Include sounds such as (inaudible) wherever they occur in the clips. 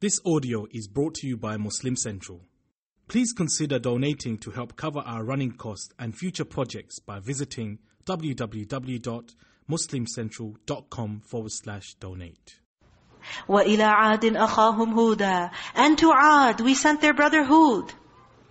This audio is brought to you by Muslim Central. Please consider donating to help cover our running costs and future projects by visiting www.muslimcentral.com forward slash donate. وَإِلَىٰ عَادٍ أَخَاهُمْ هُودًا And to Ad, we sent their brother Hud.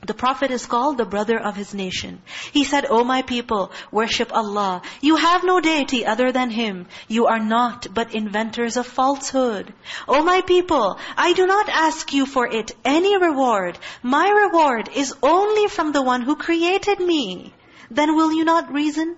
The Prophet is called the brother of his nation. He said, O my people, worship Allah. You have no deity other than Him. You are not but inventors of falsehood. O my people, I do not ask you for it any reward. My reward is only from the one who created me. Then will you not reason?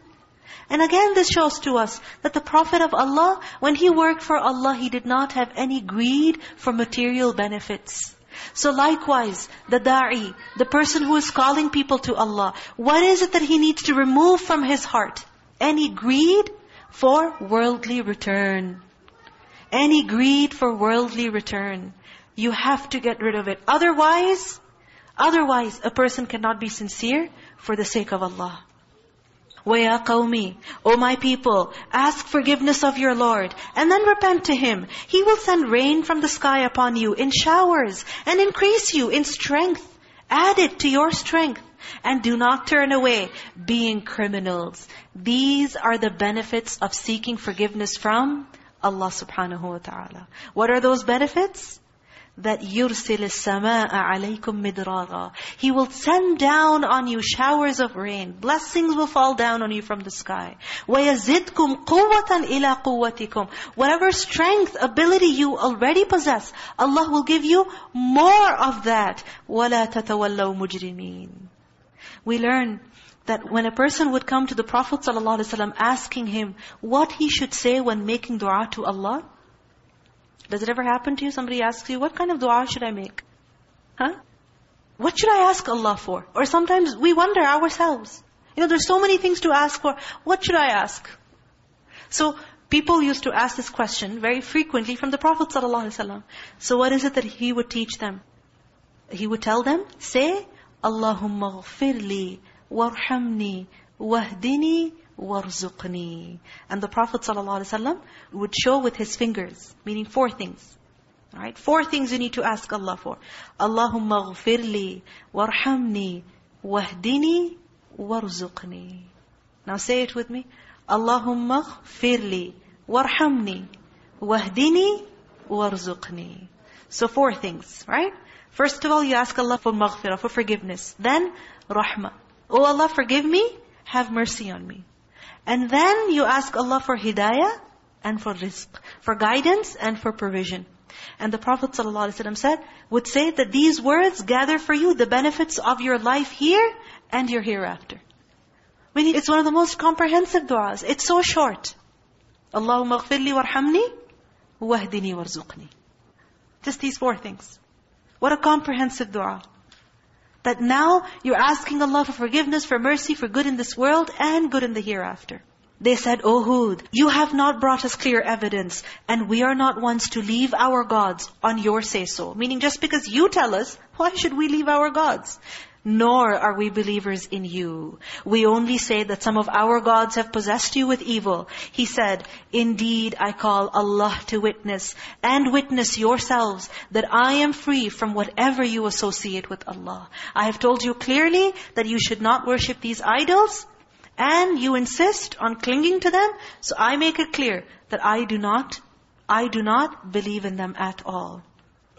And again this shows to us that the Prophet of Allah, when he worked for Allah, he did not have any greed for material benefits. So likewise, the da'i, the person who is calling people to Allah, what is it that he needs to remove from his heart? Any greed for worldly return. Any greed for worldly return. You have to get rid of it. Otherwise, otherwise a person cannot be sincere for the sake of Allah. وَيَا قَوْمِ O my people, ask forgiveness of your Lord, and then repent to Him. He will send rain from the sky upon you in showers, and increase you in strength. Add it to your strength. And do not turn away, being criminals. These are the benefits of seeking forgiveness from Allah subhanahu wa ta'ala. What are those benefits? that يُرْسِلِ السَّمَاءَ عَلَيْكُمْ midrara. He will send down on you showers of rain. Blessings will fall down on you from the sky. وَيَزِدْكُمْ قُوَّةً ila قُوَّتِكُمْ Whatever strength, ability you already possess, Allah will give you more of that. وَلَا تَتَوَلَّوْ مُجْرِمِينَ We learn that when a person would come to the Prophet ﷺ asking him what he should say when making dua to Allah, does it ever happen to you? Somebody asks you, what kind of dua should I make? Huh? What should I ask Allah for? Or sometimes we wonder ourselves. You know, there's so many things to ask for. What should I ask? So, people used to ask this question very frequently from the Prophet ﷺ. So what is it that he would teach them? He would tell them, say, Allahumma ghfirli warhamni wahdini وَارْزُقْنِي And the Prophet ﷺ would show with his fingers, meaning four things. All right, Four things you need to ask Allah for. Allahumma ghfirli warhamni wahdini warzuqni. Now say it with me. Allahumma ghfirli warhamni wahdini warzuqni. So four things, right? First of all, you ask Allah for maghfirah, for forgiveness. Then, rahmah. Oh Allah, forgive me, have mercy on me. And then you ask Allah for hidayah and for rizq, for guidance and for provision. And the Prophet ﷺ said, would say that these words gather for you the benefits of your life here and your hereafter. Meaning it's one of the most comprehensive du'as. It's so short. Allahumma ghfirli warhamni wahdini warzuqni. Just these four things. What a comprehensive dua. That now you're asking Allah for forgiveness, for mercy, for good in this world and good in the hereafter. They said, O Hud, you have not brought us clear evidence, and we are not ones to leave our gods on your say-so. Meaning just because you tell us, why should we leave our gods? Nor are we believers in you. We only say that some of our gods have possessed you with evil. He said, Indeed, I call Allah to witness, and witness yourselves, that I am free from whatever you associate with Allah. I have told you clearly that you should not worship these idols, and you insist on clinging to them, so I make it clear that I do not, I do not believe in them at all.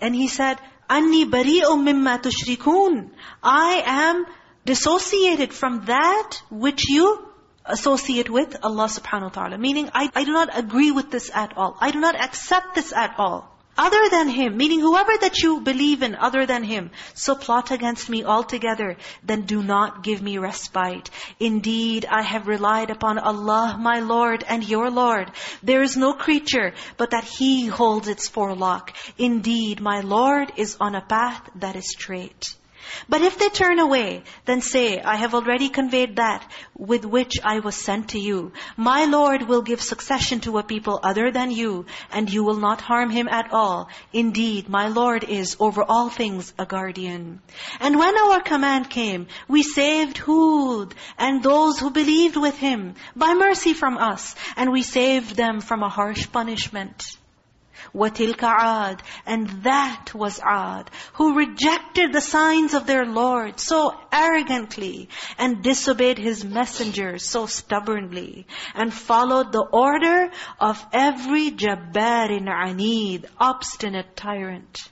And he said, أَنِّي بَرِيءٌ مِمَّا تُشْرِكُونَ I am dissociated from that which you associate with Allah subhanahu wa ta'ala. Meaning, I, I do not agree with this at all. I do not accept this at all. Other than Him, meaning whoever that you believe in other than Him, so plot against me altogether, then do not give me respite. Indeed, I have relied upon Allah, my Lord and your Lord. There is no creature but that He holds its forelock. Indeed, my Lord is on a path that is straight. But if they turn away, then say, I have already conveyed that with which I was sent to you. My Lord will give succession to a people other than you, and you will not harm him at all. Indeed, my Lord is over all things a guardian. And when our command came, we saved Hud and those who believed with him by mercy from us, and we saved them from a harsh punishment. وَتِلْكَ عَادٍ And that was Ad, who rejected the signs of their Lord so arrogantly and disobeyed His messengers so stubbornly and followed the order of every jabbarin anid, obstinate tyrant.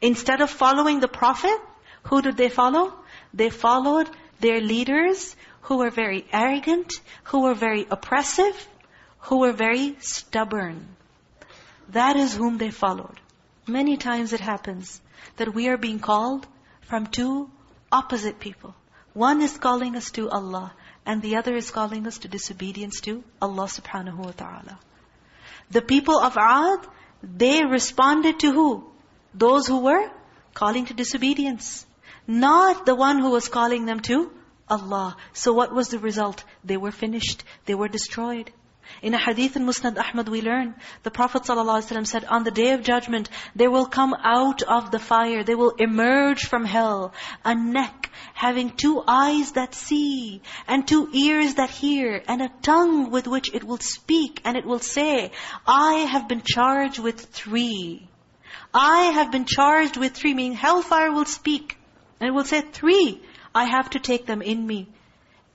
Instead of following the Prophet, who did they follow? They followed their leaders who were very arrogant, who were very oppressive, who were very stubborn. That is whom they followed. Many times it happens that we are being called from two opposite people. One is calling us to Allah and the other is calling us to disobedience to Allah subhanahu wa ta'ala. The people of Ad, they responded to who? Those who were calling to disobedience. Not the one who was calling them to Allah. So what was the result? They were finished. They were destroyed. In a hadith in Musnad Ahmad we learn, the Prophet ﷺ said, on the day of judgment, there will come out of the fire, they will emerge from hell, a neck having two eyes that see, and two ears that hear, and a tongue with which it will speak, and it will say, I have been charged with three. I have been charged with three, meaning hellfire will speak. And it will say, three, I have to take them in me.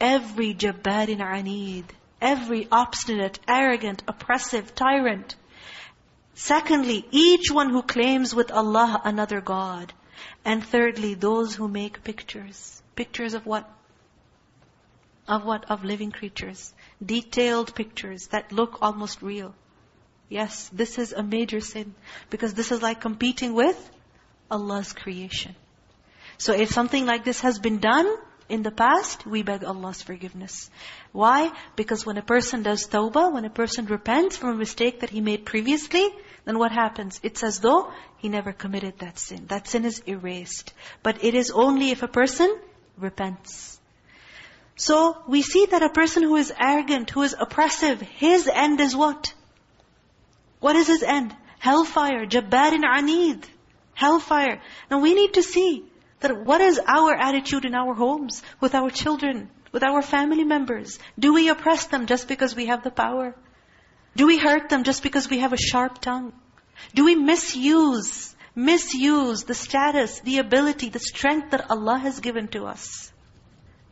Every jabbarin anid, every obstinate, arrogant, oppressive tyrant. Secondly, each one who claims with Allah another God. And thirdly, those who make pictures. Pictures of what? Of what? Of living creatures. Detailed pictures that look almost real. Yes, this is a major sin. Because this is like competing with Allah's creation. So if something like this has been done in the past, we beg Allah's forgiveness. Why? Because when a person does tawbah, when a person repents from a mistake that he made previously, then what happens? It's as though he never committed that sin. That sin is erased. But it is only if a person repents. So we see that a person who is arrogant, who is oppressive, his end is what? What is his end? Hellfire, Jabbarin Anid. Hellfire. Now we need to see that what is our attitude in our homes, with our children, with our family members? Do we oppress them just because we have the power? Do we hurt them just because we have a sharp tongue? Do we misuse, misuse the status, the ability, the strength that Allah has given to us?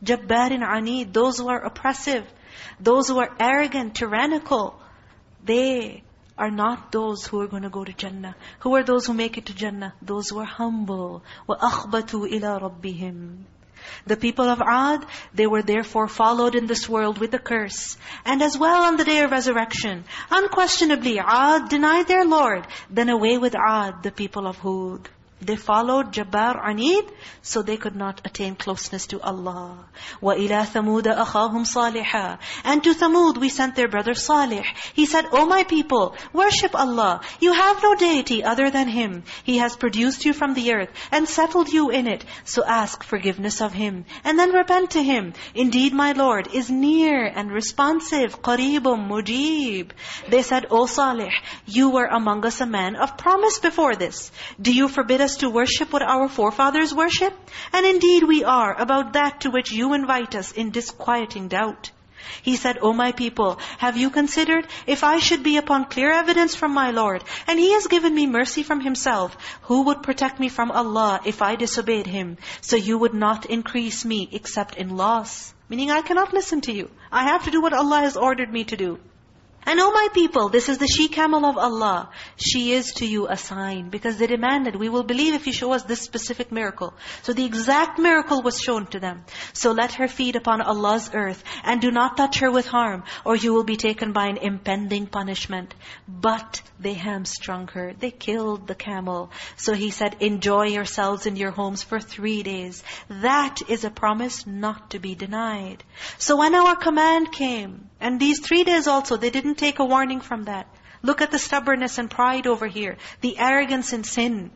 Jabbarin anid, those who are oppressive, those who are arrogant, tyrannical, they are not those who are going to go to Jannah. Who are those who make it to Jannah? Those who are humble. وَأَخْبَتُوا إِلَىٰ رَبِّهِمْ The people of Ad, they were therefore followed in this world with a curse. And as well on the day of resurrection. Unquestionably, Ad denied their Lord. Then away with Ad, the people of Hud. They followed Jabbar Anid, so they could not attain closeness to Allah. وَإِلَى ثَمُودَ أَخَاهُمْ صَالِحًا And to Thamud we sent their brother Salih. He said, O my people, worship Allah. You have no deity other than Him. He has produced you from the earth and settled you in it. So ask forgiveness of Him. And then repent to Him. Indeed, my Lord is near and responsive. قَرِيبٌ مُجِيبٌ They said, O Salih, you were among us a man of promise before this. Do you forbid us to worship what our forefathers worship? And indeed we are about that to which you invite us in disquieting doubt. He said, O my people, have you considered, if I should be upon clear evidence from my Lord, and He has given me mercy from Himself, who would protect me from Allah if I disobeyed Him? So you would not increase me except in loss. Meaning I cannot listen to you. I have to do what Allah has ordered me to do. And oh my people, this is the she-camel of Allah. She is to you a sign. Because they demanded, we will believe if you show us this specific miracle. So the exact miracle was shown to them. So let her feed upon Allah's earth. And do not touch her with harm. Or you will be taken by an impending punishment. But they hamstrung her. They killed the camel. So he said, enjoy yourselves in your homes for three days. That is a promise not to be denied. So when our command came, and these three days also, they didn't take a warning from that. Look at the stubbornness and pride over here. The arrogance and sin.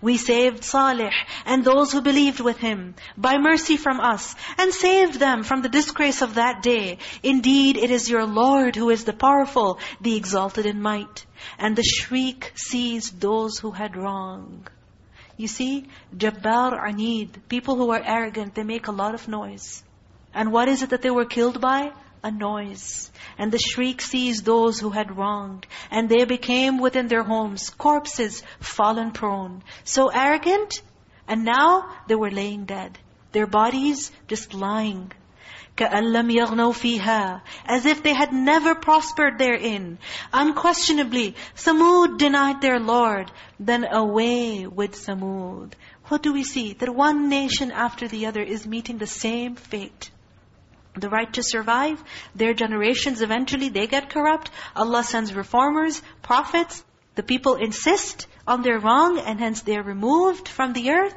We saved Salih and those who believed with him by mercy from us and saved them from the disgrace of that day. Indeed, it is your Lord who is the powerful, the exalted in might. And the shriek seized those who had wrong. You see, Jabbar Anid, people who are arrogant, they make a lot of noise. And what is it that they were killed by? a noise. And the shriek seized those who had wronged. And they became within their homes corpses fallen prone. So arrogant. And now they were laying dead. Their bodies just lying. كَأَلَّمْ يَغْنَوْا فِيهَا As if they had never prospered therein. Unquestionably, Thamud denied their Lord. Then away with Thamud. What do we see? That one nation after the other is meeting the same fate. The right to survive, their generations eventually, they get corrupt. Allah sends reformers, prophets. The people insist on their wrong and hence they are removed from the earth.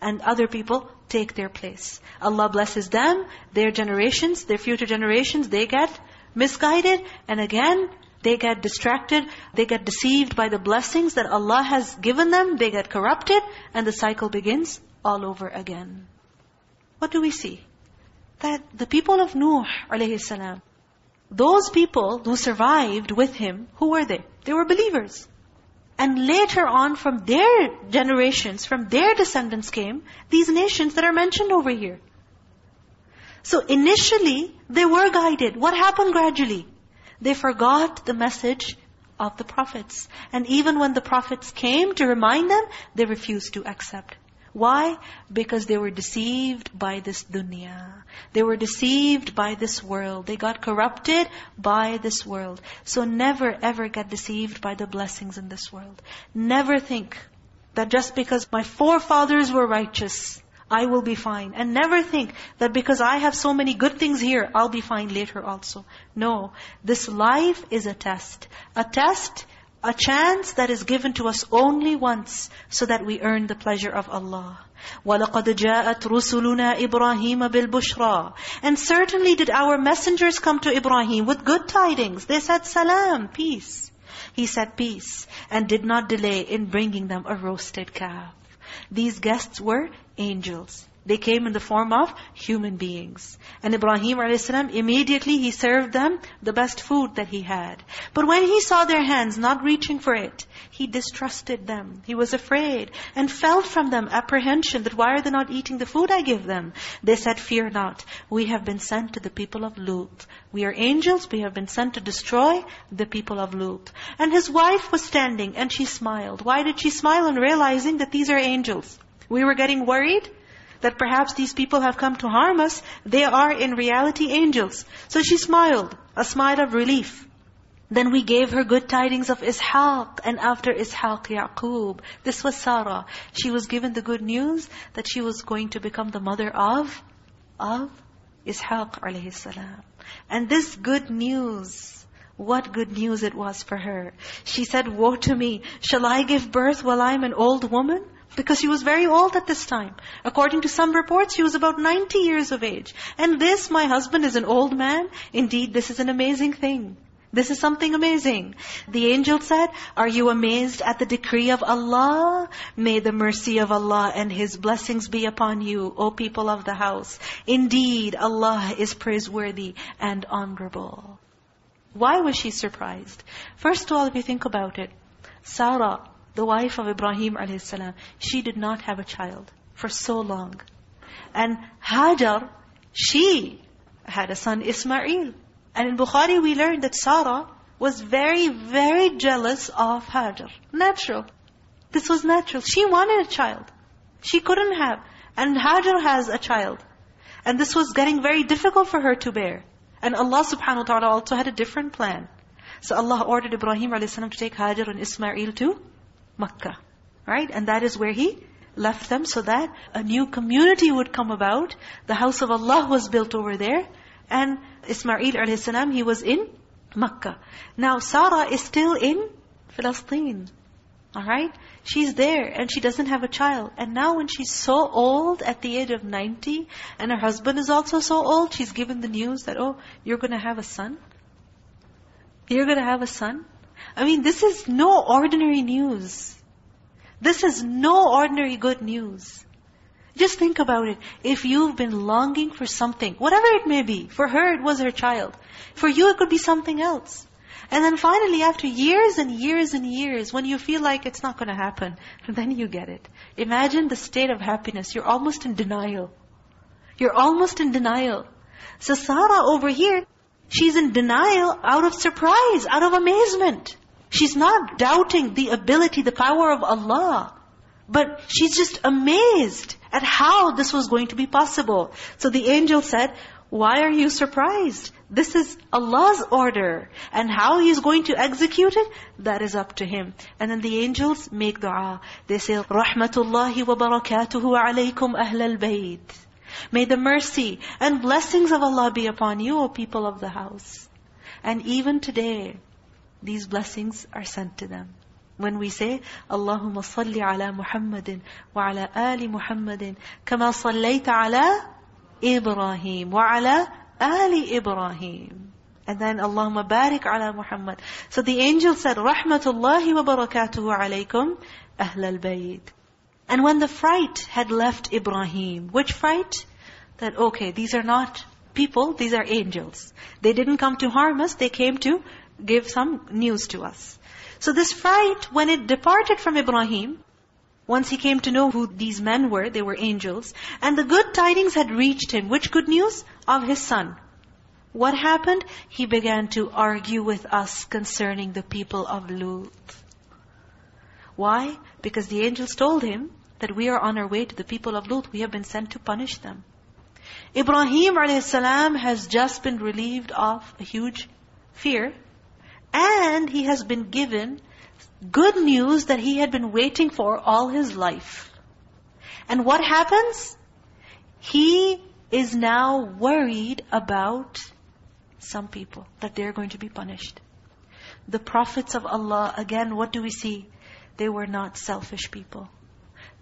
And other people take their place. Allah blesses them, their generations, their future generations, they get misguided. And again, they get distracted, they get deceived by the blessings that Allah has given them, they get corrupted, and the cycle begins all over again. What do we see? That the people of Nuh, alayhi salam, those people who survived with him, who were they? They were believers. And later on from their generations, from their descendants came these nations that are mentioned over here. So initially, they were guided. What happened gradually? They forgot the message of the prophets. And even when the prophets came to remind them, they refused to accept. Why? Because they were deceived by this dunya. They were deceived by this world. They got corrupted by this world. So never ever get deceived by the blessings in this world. Never think that just because my forefathers were righteous, I will be fine. And never think that because I have so many good things here, I'll be fine later also. No. This life is a test. A test a chance that is given to us only once so that we earn the pleasure of Allah. وَلَقَدْ جَاءَتْ رُسُلُنَا إِبْرَاهِيمَ بِالْبُشْرَى And certainly did our messengers come to Ibrahim with good tidings. They said, salam, peace. He said, peace, and did not delay in bringing them a roasted calf. These guests were angels. They came in the form of human beings. And Ibrahim a.s. immediately he served them the best food that he had. But when he saw their hands not reaching for it, he distrusted them. He was afraid and felt from them apprehension that why are they not eating the food I give them? They said, fear not. We have been sent to the people of Lut. We are angels. We have been sent to destroy the people of Lut. And his wife was standing and she smiled. Why did she smile on realizing that these are angels? We were getting worried that perhaps these people have come to harm us, they are in reality angels. So she smiled, a smile of relief. Then we gave her good tidings of Ishaq, and after Ishaq, Yaqub. This was Sarah. She was given the good news that she was going to become the mother of, of Ishaq alayhi. And this good news, what good news it was for her. She said, woe to me, shall I give birth while I'm an old woman? Because she was very old at this time. According to some reports, she was about 90 years of age. And this, my husband is an old man. Indeed, this is an amazing thing. This is something amazing. The angel said, Are you amazed at the decree of Allah? May the mercy of Allah and His blessings be upon you, O people of the house. Indeed, Allah is praiseworthy and honorable. Why was she surprised? First of all, if you think about it, Sarah, the wife of Ibrahim a.s., she did not have a child for so long. And Hajar, she had a son Ismail. And in Bukhari we learned that Sarah was very, very jealous of Hajar. Natural. This was natural. She wanted a child. She couldn't have. And Hajar has a child. And this was getting very difficult for her to bear. And Allah subhanahu wa ta'ala also had a different plan. So Allah ordered Ibrahim a.s. to take Hajar and Ismail to Makkah. Right? And that is where he left them so that a new community would come about. The house of Allah was built over there. And Ismail a.s., he was in Makkah. Now Sarah is still in Palestine. Alright? She's there and she doesn't have a child. And now when she's so old at the age of 90 and her husband is also so old, she's given the news that, oh, you're going to have a son? You're going to have a son? I mean, this is no ordinary news. This is no ordinary good news. Just think about it. If you've been longing for something, whatever it may be, for her it was her child. For you it could be something else. And then finally after years and years and years, when you feel like it's not going to happen, (laughs) then you get it. Imagine the state of happiness. You're almost in denial. You're almost in denial. So Sarah over here, She's in denial out of surprise, out of amazement. She's not doubting the ability, the power of Allah. But she's just amazed at how this was going to be possible. So the angel said, why are you surprised? This is Allah's order. And how He's going to execute it, that is up to Him. And then the angels make dua. They say, Rahmatullahi wa barakatuhu alaykum ahlal bayt. May the mercy and blessings of Allah be upon you, O people of the house. And even today, these blessings are sent to them. When we say, Allahumma salli ala Muhammadin wa ala ali Muhammadin kama sallayta ala Ibrahim wa ala ali Ibrahim. And then Allahumma barik ala Muhammad. So the angel said, Rahmatullahi wa barakatuhu alaykum ahlal bayt. And when the fright had left Ibrahim, which fright? That, okay, these are not people, these are angels. They didn't come to harm us, they came to give some news to us. So this fright, when it departed from Ibrahim, once he came to know who these men were, they were angels, and the good tidings had reached him. Which good news? Of his son. What happened? He began to argue with us concerning the people of Lut. Why? Because the angels told him that we are on our way to the people of Lut. We have been sent to punish them. Ibrahim a.s. has just been relieved of a huge fear. And he has been given good news that he had been waiting for all his life. And what happens? He is now worried about some people, that they're going to be punished. The prophets of Allah, again, what do we see? They were not selfish people.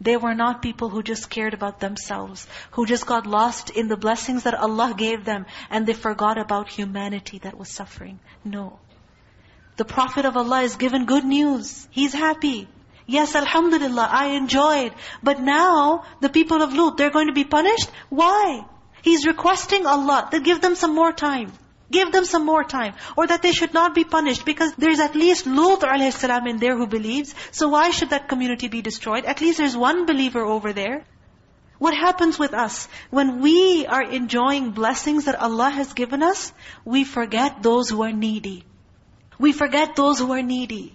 They were not people who just cared about themselves, who just got lost in the blessings that Allah gave them, and they forgot about humanity that was suffering. No. The Prophet of Allah is given good news. He's happy. Yes, Alhamdulillah, I enjoyed. But now, the people of Lut, they're going to be punished? Why? He's requesting Allah to give them some more time. Give them some more time. Or that they should not be punished because there's at least Lut a.s. in there who believes. So why should that community be destroyed? At least there's one believer over there. What happens with us? When we are enjoying blessings that Allah has given us, we forget those who are needy. We forget those who are needy.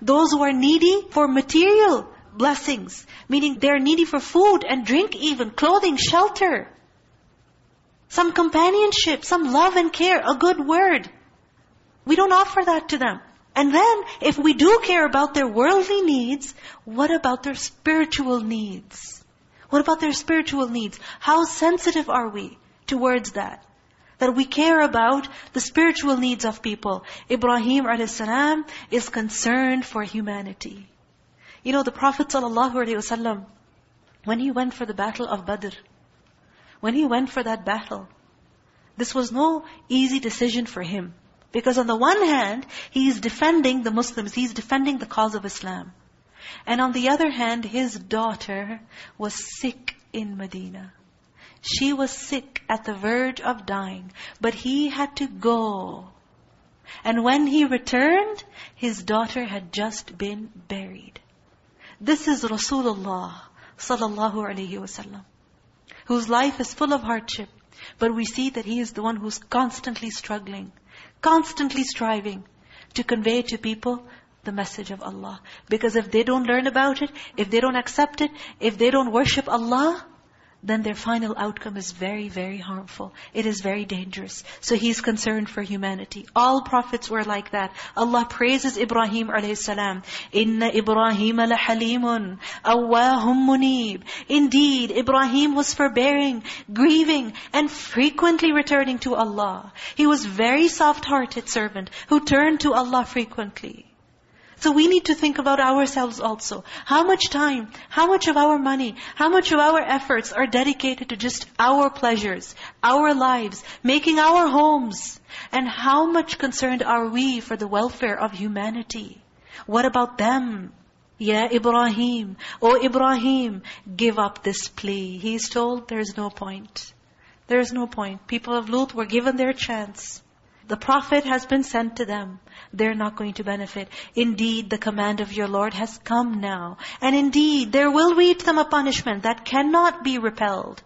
Those who are needy for material blessings. Meaning they're needy for food and drink even, clothing, shelter. Some companionship, some love and care, a good word. We don't offer that to them. And then, if we do care about their worldly needs, what about their spiritual needs? What about their spiritual needs? How sensitive are we towards that? that we care about the spiritual needs of people. Ibrahim a.s. is concerned for humanity. You know, the Prophet ﷺ, when he went for the battle of Badr, when he went for that battle, this was no easy decision for him. Because on the one hand, he is defending the Muslims, he is defending the cause of Islam. And on the other hand, his daughter was sick in Medina. She was sick at the verge of dying, but he had to go. And when he returned, his daughter had just been buried. This is Rasulullah sallallahu alaihi wasallam, whose life is full of hardship. But we see that he is the one who's constantly struggling, constantly striving to convey to people the message of Allah. Because if they don't learn about it, if they don't accept it, if they don't worship Allah, then their final outcome is very, very harmful. It is very dangerous. So he's concerned for humanity. All prophets were like that. Allah praises Ibrahim a.s. Inna Ibrahim lahalimun awahum munib. Indeed, Ibrahim was forbearing, grieving, and frequently returning to Allah. He was very soft-hearted servant who turned to Allah frequently. So we need to think about ourselves also. How much time, how much of our money, how much of our efforts are dedicated to just our pleasures, our lives, making our homes? And how much concerned are we for the welfare of humanity? What about them? Yeah, Ibrahim. Oh Ibrahim, give up this plea. He's told there's no point. There's no point. People of Lut were given their chance. The Prophet has been sent to them. They're not going to benefit. Indeed, the command of your Lord has come now. And indeed, there will reach them a punishment that cannot be repelled.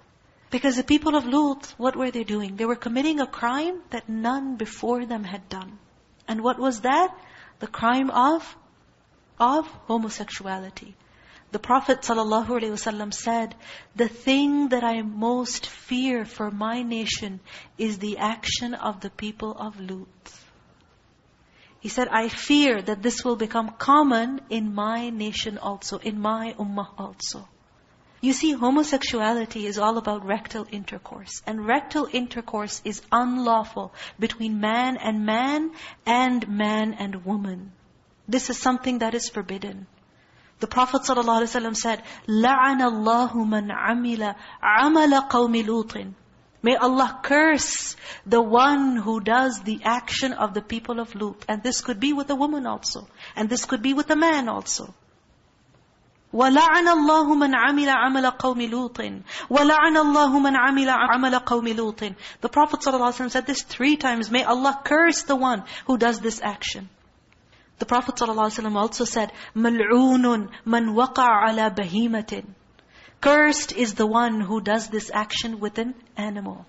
Because the people of Lut, what were they doing? They were committing a crime that none before them had done. And what was that? The crime of, of homosexuality. The Prophet ﷺ said, The thing that I most fear for my nation is the action of the people of Lut. He said, I fear that this will become common in my nation also, in my ummah also. You see, homosexuality is all about rectal intercourse. And rectal intercourse is unlawful between man and man and man and woman. This is something that is forbidden. The Prophet ﷺ said, لَعَنَ اللَّهُ مَنْ عَمِلَ عَمَلَ قَوْمِ لُوطٍ May Allah curse the one who does the action of the people of Lut. And this could be with a woman also. And this could be with a man also. وَلَعَنَ اللَّهُ مَنْ عَمِلَ عَمَلَ قَوْمِ لُوطٍ وَلَعَنَ اللَّهُ مَنْ عَمِلَ عَمَلَ قَوْمِ لُوطٍ The Prophet ﷺ said this three times. May Allah curse the one who does this action. The Prophet ﷺ also said, مَلْعُونٌ مَنْ وَقَعَ عَلَى بَهِيمَةٍ Cursed is the one who does this action with an animal.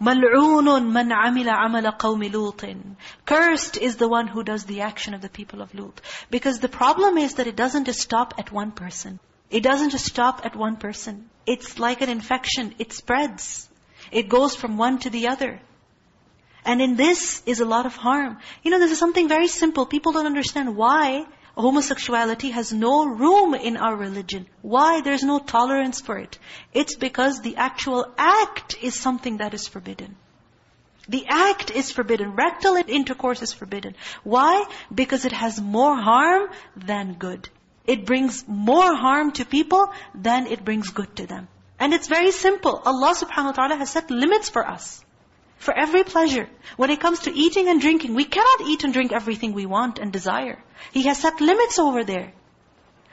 مَلْعُونٌ مَنْ عَمِلَ عَمَلَ قَوْمِ لُوطٍ Cursed is the one who does the action of the people of Lut. Because the problem is that it doesn't just stop at one person. It doesn't just stop at one person. It's like an infection. It spreads. It goes from one to the other. And in this is a lot of harm. You know, this is something very simple. People don't understand why homosexuality has no room in our religion. Why there's no tolerance for it? It's because the actual act is something that is forbidden. The act is forbidden. Rectal intercourse is forbidden. Why? Because it has more harm than good. It brings more harm to people than it brings good to them. And it's very simple. Allah subhanahu wa ta'ala has set limits for us. For every pleasure. When it comes to eating and drinking, we cannot eat and drink everything we want and desire. He has set limits over there.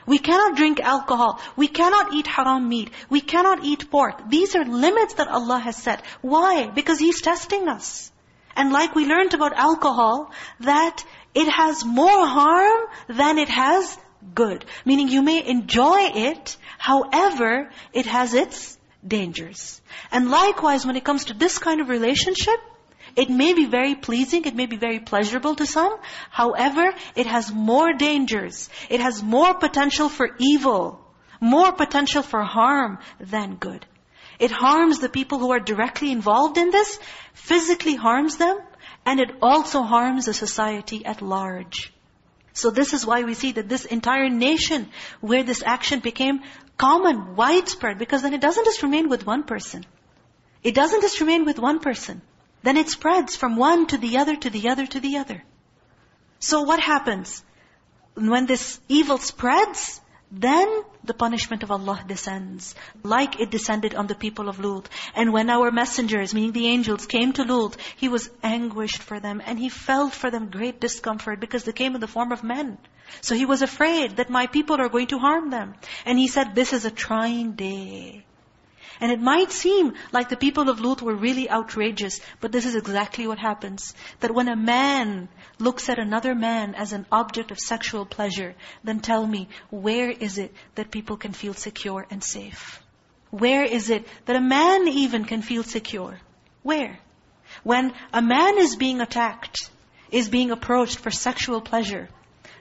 We cannot drink alcohol. We cannot eat haram meat. We cannot eat pork. These are limits that Allah has set. Why? Because He's testing us. And like we learned about alcohol, that it has more harm than it has good. Meaning you may enjoy it, however, it has its dangers. And likewise, when it comes to this kind of relationship, it may be very pleasing, it may be very pleasurable to some. However, it has more dangers. It has more potential for evil, more potential for harm than good. It harms the people who are directly involved in this, physically harms them, and it also harms the society at large. So this is why we see that this entire nation, where this action became common, widespread, because then it doesn't just remain with one person. It doesn't just remain with one person. Then it spreads from one to the other, to the other, to the other. So what happens? When this evil spreads, then the punishment of Allah descends, like it descended on the people of Lut. And when our messengers, meaning the angels, came to Lut, He was anguished for them, and He felt for them great discomfort, because they came in the form of men. So He was afraid that my people are going to harm them. And He said, this is a trying day. And it might seem like the people of Lut were really outrageous, but this is exactly what happens. That when a man looks at another man as an object of sexual pleasure, then tell me, where is it that people can feel secure and safe? Where is it that a man even can feel secure? Where? When a man is being attacked, is being approached for sexual pleasure,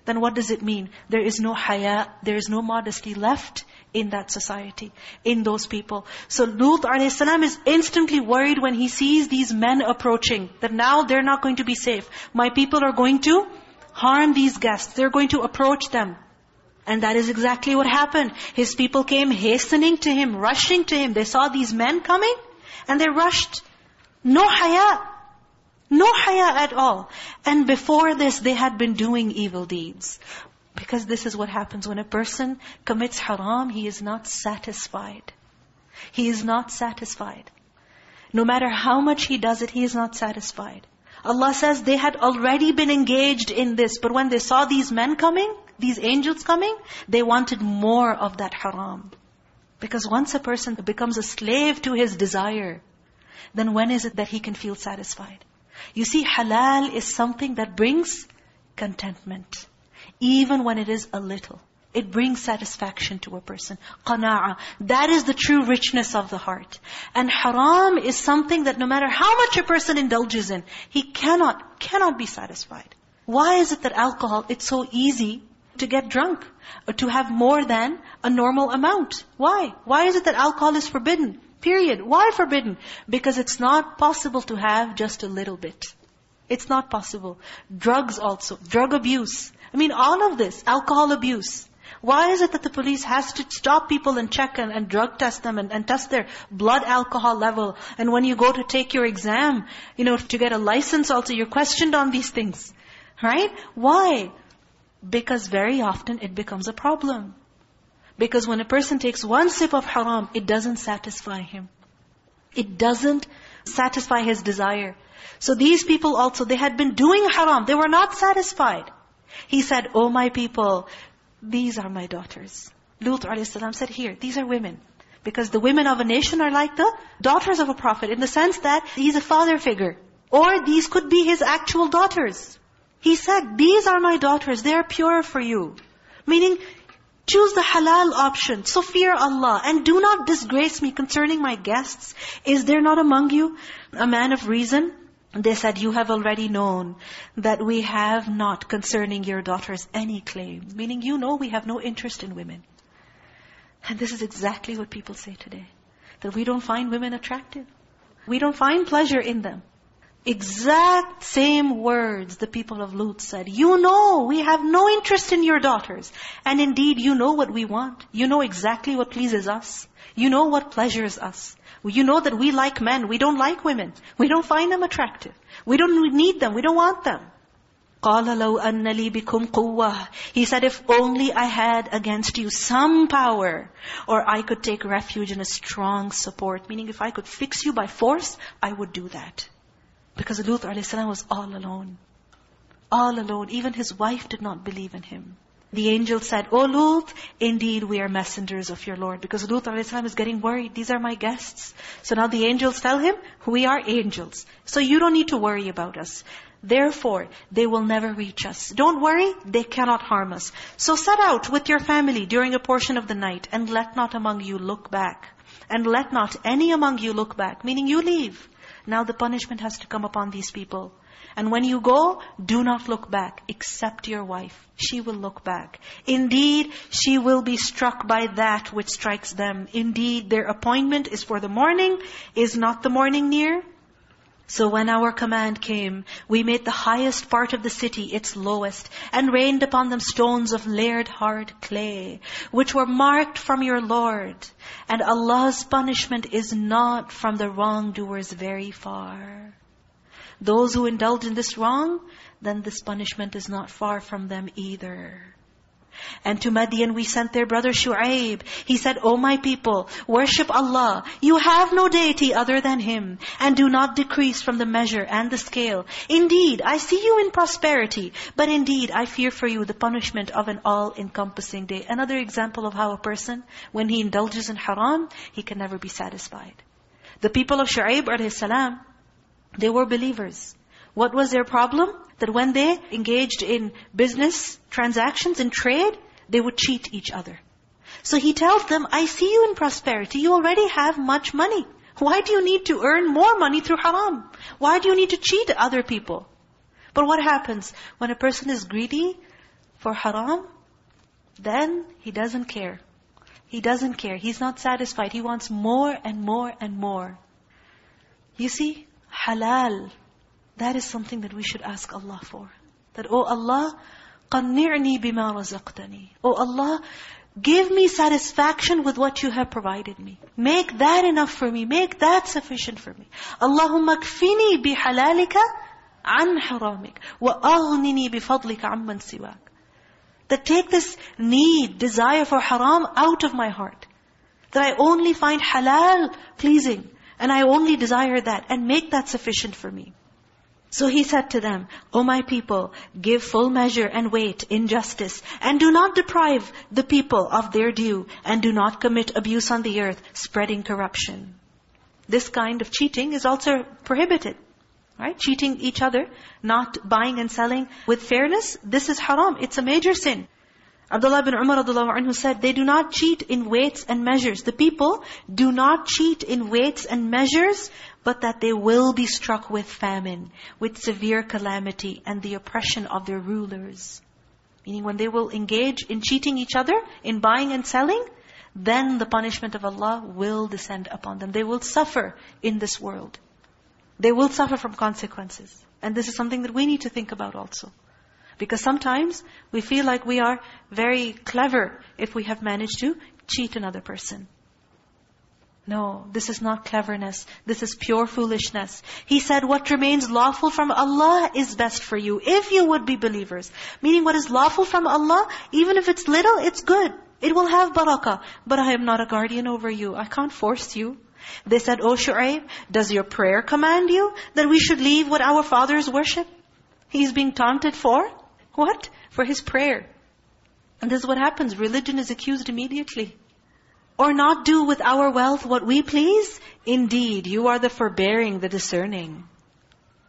then what does it mean? There is no haya, there is no modesty left in that society, in those people. So Lut a.s. is instantly worried when he sees these men approaching, that now they're not going to be safe. My people are going to harm these guests. They're going to approach them. And that is exactly what happened. His people came hastening to him, rushing to him. They saw these men coming, and they rushed. No haya. No haya at all. And before this, they had been doing evil deeds. Because this is what happens when a person commits haram, he is not satisfied. He is not satisfied. No matter how much he does it, he is not satisfied. Allah says they had already been engaged in this, but when they saw these men coming, these angels coming, they wanted more of that haram. Because once a person becomes a slave to his desire, then when is it that he can feel satisfied? You see, halal is something that brings contentment. Even when it is a little. It brings satisfaction to a person. Qana'a. That is the true richness of the heart. And haram is something that no matter how much a person indulges in, he cannot, cannot be satisfied. Why is it that alcohol, it's so easy to get drunk? Or to have more than a normal amount? Why? Why is it that alcohol is forbidden? Period. Why forbidden? Because it's not possible to have just a little bit. It's not possible. Drugs also. Drug abuse. I mean, all of this. Alcohol abuse. Why is it that the police has to stop people and check and, and drug test them and, and test their blood alcohol level? And when you go to take your exam, you know, to get a license also, you're questioned on these things. Right? Why? Because very often it becomes a problem. Because when a person takes one sip of haram, it doesn't satisfy him. It doesn't satisfy his desire. So these people also, they had been doing haram. They were not satisfied. He said, Oh my people, these are my daughters. Lut a.s. said, here, these are women. Because the women of a nation are like the daughters of a prophet in the sense that he's a father figure. Or these could be his actual daughters. He said, these are my daughters, they are pure for you. Meaning, choose the halal option. So fear Allah and do not disgrace me concerning my guests. Is there not among you a man of reason? They said, you have already known that we have not concerning your daughters any claim. Meaning you know we have no interest in women. And this is exactly what people say today. That we don't find women attractive. We don't find pleasure in them. Exact same words the people of Lut said. You know we have no interest in your daughters. And indeed you know what we want. You know exactly what pleases us. You know what pleasures us. You know that we like men. We don't like women. We don't find them attractive. We don't need them. We don't want them. قَالَ لَوْ أَنَّ لِي بِكُمْ قُوَّةً He said, if only I had against you some power, or I could take refuge in a strong support. Meaning if I could fix you by force, I would do that. Because Lut a.s. was all alone. All alone. Even his wife did not believe in him. The angel said, O Lut, indeed we are messengers of your Lord. Because Lut a.s. is getting worried. These are my guests. So now the angels tell him, we are angels. So you don't need to worry about us. Therefore, they will never reach us. Don't worry, they cannot harm us. So set out with your family during a portion of the night and let not among you look back. And let not any among you look back. Meaning you leave. Now the punishment has to come upon these people. And when you go, do not look back, except your wife. She will look back. Indeed, she will be struck by that which strikes them. Indeed, their appointment is for the morning. Is not the morning near? So when our command came, we made the highest part of the city its lowest, and rained upon them stones of layered hard clay, which were marked from your Lord. And Allah's punishment is not from the wrongdoers very far. Those who indulge in this wrong, then this punishment is not far from them either. And to Madian we sent their brother Shu'aib. He said, O my people, worship Allah. You have no deity other than Him. And do not decrease from the measure and the scale. Indeed, I see you in prosperity. But indeed, I fear for you the punishment of an all-encompassing day. Another example of how a person, when he indulges in haram, he can never be satisfied. The people of Shu'aib a.s., they were believers. What was their problem? That when they engaged in business transactions, in trade, they would cheat each other. So he tells them, I see you in prosperity. You already have much money. Why do you need to earn more money through haram? Why do you need to cheat other people? But what happens? When a person is greedy for haram, then he doesn't care. He doesn't care. He's not satisfied. He wants more and more and more. You see, halal. That is something that we should ask Allah for. That, oh Allah, قَنِّعْنِي بِمَا رَزَقْتَنِي Oh Allah, give me satisfaction with what you have provided me. Make that enough for me. Make that sufficient for me. Allahumma kfini bihalalika an haramik. Wa aghnini bifadlika amman siwak. That take this need, desire for haram out of my heart. That I only find halal pleasing. And I only desire that and make that sufficient for me. So he said to them, O my people, give full measure and weight in justice, and do not deprive the people of their due, and do not commit abuse on the earth, spreading corruption. This kind of cheating is also prohibited. Right? Cheating each other, not buying and selling with fairness, this is haram. It's a major sin. Abdullah bin Umar anhu said, they do not cheat in weights and measures. The people do not cheat in weights and measures, but that they will be struck with famine, with severe calamity, and the oppression of their rulers. Meaning when they will engage in cheating each other, in buying and selling, then the punishment of Allah will descend upon them. They will suffer in this world. They will suffer from consequences. And this is something that we need to think about also. Because sometimes we feel like we are very clever if we have managed to cheat another person. No, this is not cleverness. This is pure foolishness. He said, what remains lawful from Allah is best for you, if you would be believers. Meaning what is lawful from Allah, even if it's little, it's good. It will have barakah. But I am not a guardian over you. I can't force you. They said, O Shu'aib, does your prayer command you that we should leave what our fathers worship? He's being taunted for what? For his prayer. And this is what happens. Religion is accused immediately. Or not do with our wealth what we please? Indeed, you are the forbearing, the discerning.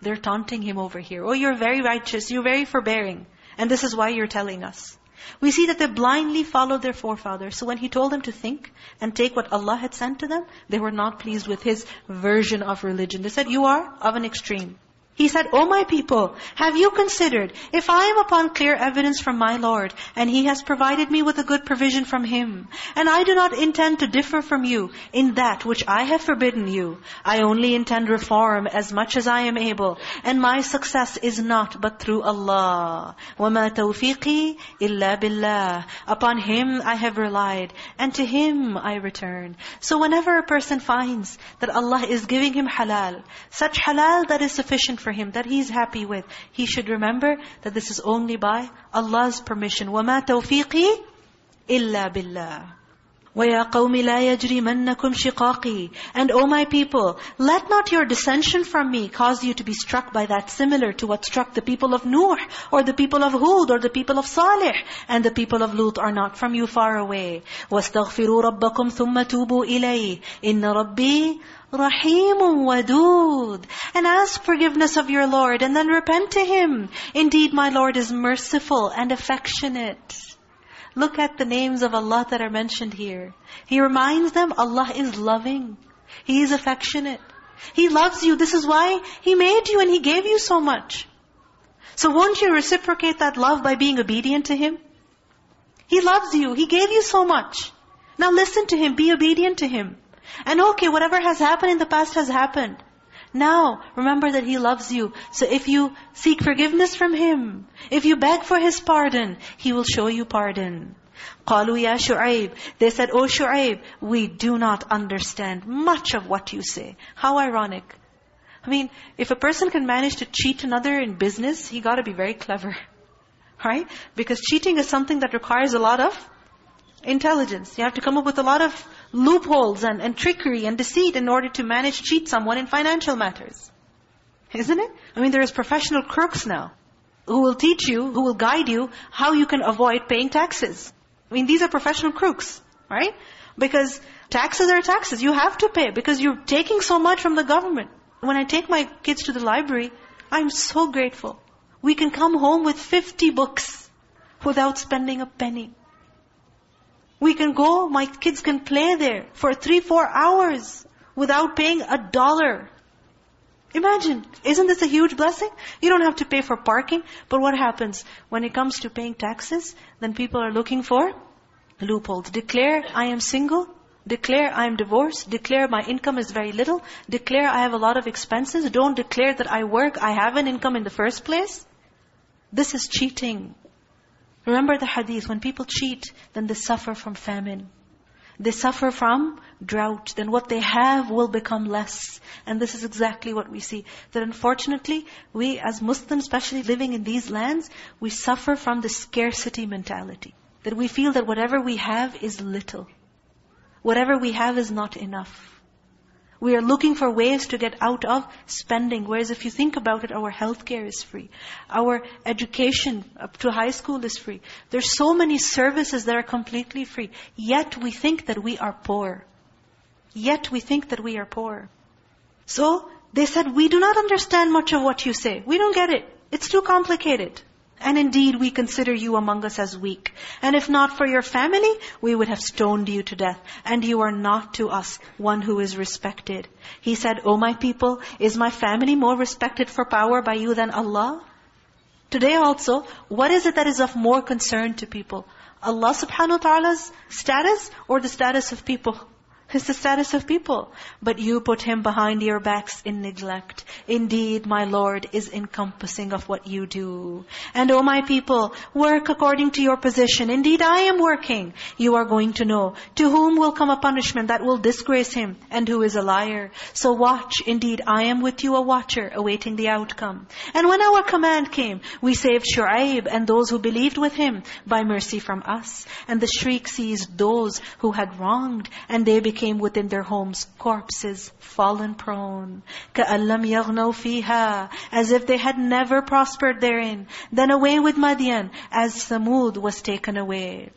They're taunting him over here. Oh, you're very righteous. You're very forbearing. And this is why you're telling us. We see that they blindly followed their forefathers. So when he told them to think and take what Allah had sent to them, they were not pleased with his version of religion. They said, you are of an extreme. He said, O my people, have you considered, if I am upon clear evidence from my Lord, and He has provided me with a good provision from Him, and I do not intend to differ from you in that which I have forbidden you, I only intend reform as much as I am able, and my success is not but through Allah. وَمَا تَوْفِيقِي إِلَّا بِاللَّهِ Upon Him I have relied, and to Him I return. So whenever a person finds that Allah is giving him halal, such halal that is sufficient for for him, that he's happy with. He should remember that this is only by Allah's permission. وَمَا تَوْفِيقِي إِلَّا بِاللَّهِ وَيَا قَوْمِ لَا يَجْرِمَنَّكُمْ شِقَاقِي And O my people, let not your dissension from me cause you to be struck by that similar to what struck the people of Nuh, or the people of Hud, or the people of Salih, and the people of Lut are not from you far away. وَاسْتَغْفِرُوا رَبَّكُمْ ثُمَّ تُوبُوا إِلَيْهِ إِنَّ رَبِّي Rahimun wadud. And ask forgiveness of your Lord and then repent to Him. Indeed, my Lord is merciful and affectionate. Look at the names of Allah that are mentioned here. He reminds them Allah is loving. He is affectionate. He loves you. This is why He made you and He gave you so much. So won't you reciprocate that love by being obedient to Him? He loves you. He gave you so much. Now listen to Him. Be obedient to Him. And okay, whatever has happened in the past has happened. Now, remember that He loves you. So if you seek forgiveness from Him, if you beg for His pardon, He will show you pardon. قَالُوا يَا شُعَيْبٍ They said, Oh Shu'aib, we do not understand much of what you say. How ironic. I mean, if a person can manage to cheat another in business, he got to be very clever. (laughs) Right? Because cheating is something that requires a lot of intelligence. You have to come up with a lot of loopholes and, and trickery and deceit in order to manage cheat someone in financial matters. Isn't it? I mean, there's professional crooks now who will teach you, who will guide you how you can avoid paying taxes. I mean, these are professional crooks, right? Because taxes are taxes. You have to pay because you're taking so much from the government. When I take my kids to the library, I'm so grateful. We can come home with 50 books without spending a penny. We can go, my kids can play there for three, four hours without paying a dollar. Imagine, isn't this a huge blessing? You don't have to pay for parking. But what happens? When it comes to paying taxes, then people are looking for loopholes. Declare, I am single. Declare, I am divorced. Declare, my income is very little. Declare, I have a lot of expenses. Don't declare that I work, I have an income in the first place. This is cheating. Remember the hadith, when people cheat, then they suffer from famine. They suffer from drought. Then what they have will become less. And this is exactly what we see. That unfortunately, we as Muslims, especially living in these lands, we suffer from the scarcity mentality. That we feel that whatever we have is little. Whatever we have is not enough. We are looking for ways to get out of spending. Whereas if you think about it, our healthcare is free. Our education up to high school is free. There's so many services that are completely free. Yet we think that we are poor. Yet we think that we are poor. So they said, we do not understand much of what you say. We don't get it. It's too complicated. And indeed, we consider you among us as weak. And if not for your family, we would have stoned you to death. And you are not to us one who is respected. He said, O my people, is my family more respected for power by you than Allah? Today also, what is it that is of more concern to people? Allah subhanahu wa ta'ala's status or the status of people? It's the status of people. But you put him behind your backs in neglect. Indeed, my Lord is encompassing of what you do. And O my people, work according to your position. Indeed, I am working. You are going to know to whom will come a punishment that will disgrace him and who is a liar. So watch. Indeed, I am with you a watcher awaiting the outcome. And when our command came, we saved Shu'aib and those who believed with him by mercy from us. And the shriek seized those who had wronged and they became came within their homes, corpses fallen prone. كَأَلَّمْ يَغْنَوْا فِيهَا As if they had never prospered therein. Then away with Madian, as Samud was taken away.